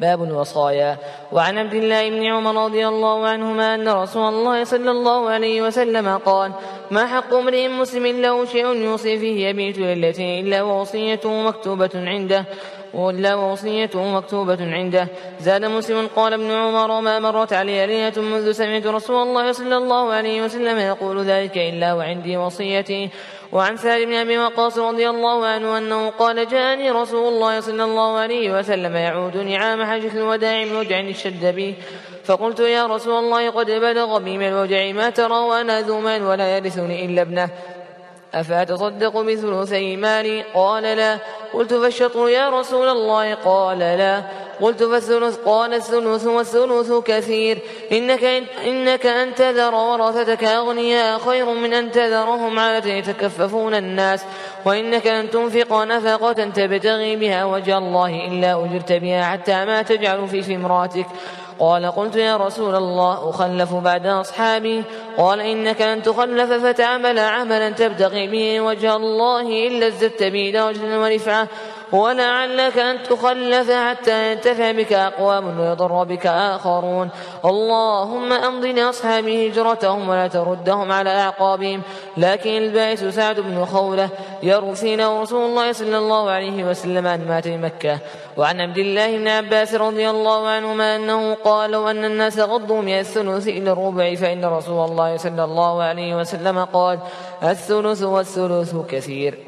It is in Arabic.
باب الوصايا. وعن عبد الله بن عمر رضي الله عنهما أن رسول الله صلى الله عليه وسلم قال ما حق امرئ مسلم له شيء يوصي فيه يبيت ليلته إلا ووصيته مكتوبة عنده. ولا وصيته مكتوبة عنده. زاد مسلم قال ابن عمر وما مرت علي ليلة منذ سمعت رسول الله صلى الله عليه وسلم يقول ذلك إلا وعندي وصيتي. وعن سالم بن أبي وقاص رضي الله عنه أنه قال جاءني رسول الله صلى الله عليه وسلم يعودني عام حجة الوداع من وجع اشتد بي فقلت يا رسول الله قد بلغ بي من الوجع ما ترى وأنا ذو مال ولا يرثني إلا ابنه. أفأتصدق بثلثي مالي؟ قال لا. قلت فالشطر يا رسول الله. قال لا. قلت فالثلث قال الثلث والثلث كثير. إنك, إنك أن تذر ورثتك أغنياء خير من أن تذرهم على يتكففون الناس. وإنك أن تنفق نفقة تبتغي بها وجه الله إلا أجرت بها حتى ما تجعل في في امراتك قال قلت يا رسول الله أخلف بعد أصحابي. قال إنك أن تخلف فتعمل عملا تبتغي به وجه الله إلا ازددت به درجة ورفعة. ولعلك أن تخلف حتى ينتفع بك أقوام ويضر بك آخرون. اللهم أمض لأصحاب هجرتهم ولا تردهم على أعقابهم. لكن البائس سعد بن خولة يرثينا رسول الله صلى الله عليه وسلم أن مات بمكة وعن عبد الله بن عباس رضي الله عنهما أنه قال لو أن الناس غضوا من الثلث إلى الربع فإن رسول الله صلى الله عليه وسلم قال الثلث والثلث كثير.